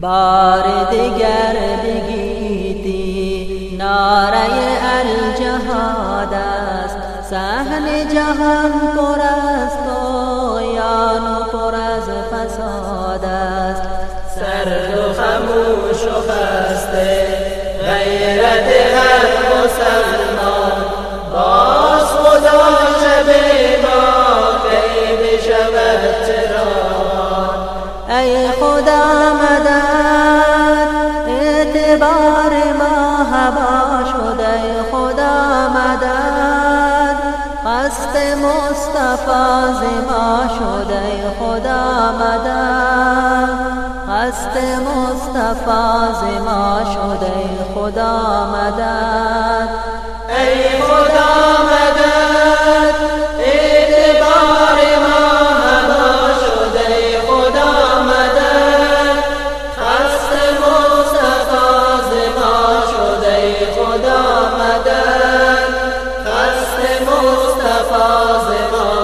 بار دیگر بگیتی. ناره الجهاد است سحن جهان پر از یان و پر از فساد است. سرد و خموش و خسته غیرت هر مسلمان. باز خدا شب ما کی بشود چراغان ای خدا مدد اعتبار ما هوا شد ای خدا مدد. قصد مصطفی زما شد ای خدا مدد. قصد مصطفی زما شد ای خدا مدد ای خدا مدد. Mustafa Zeman.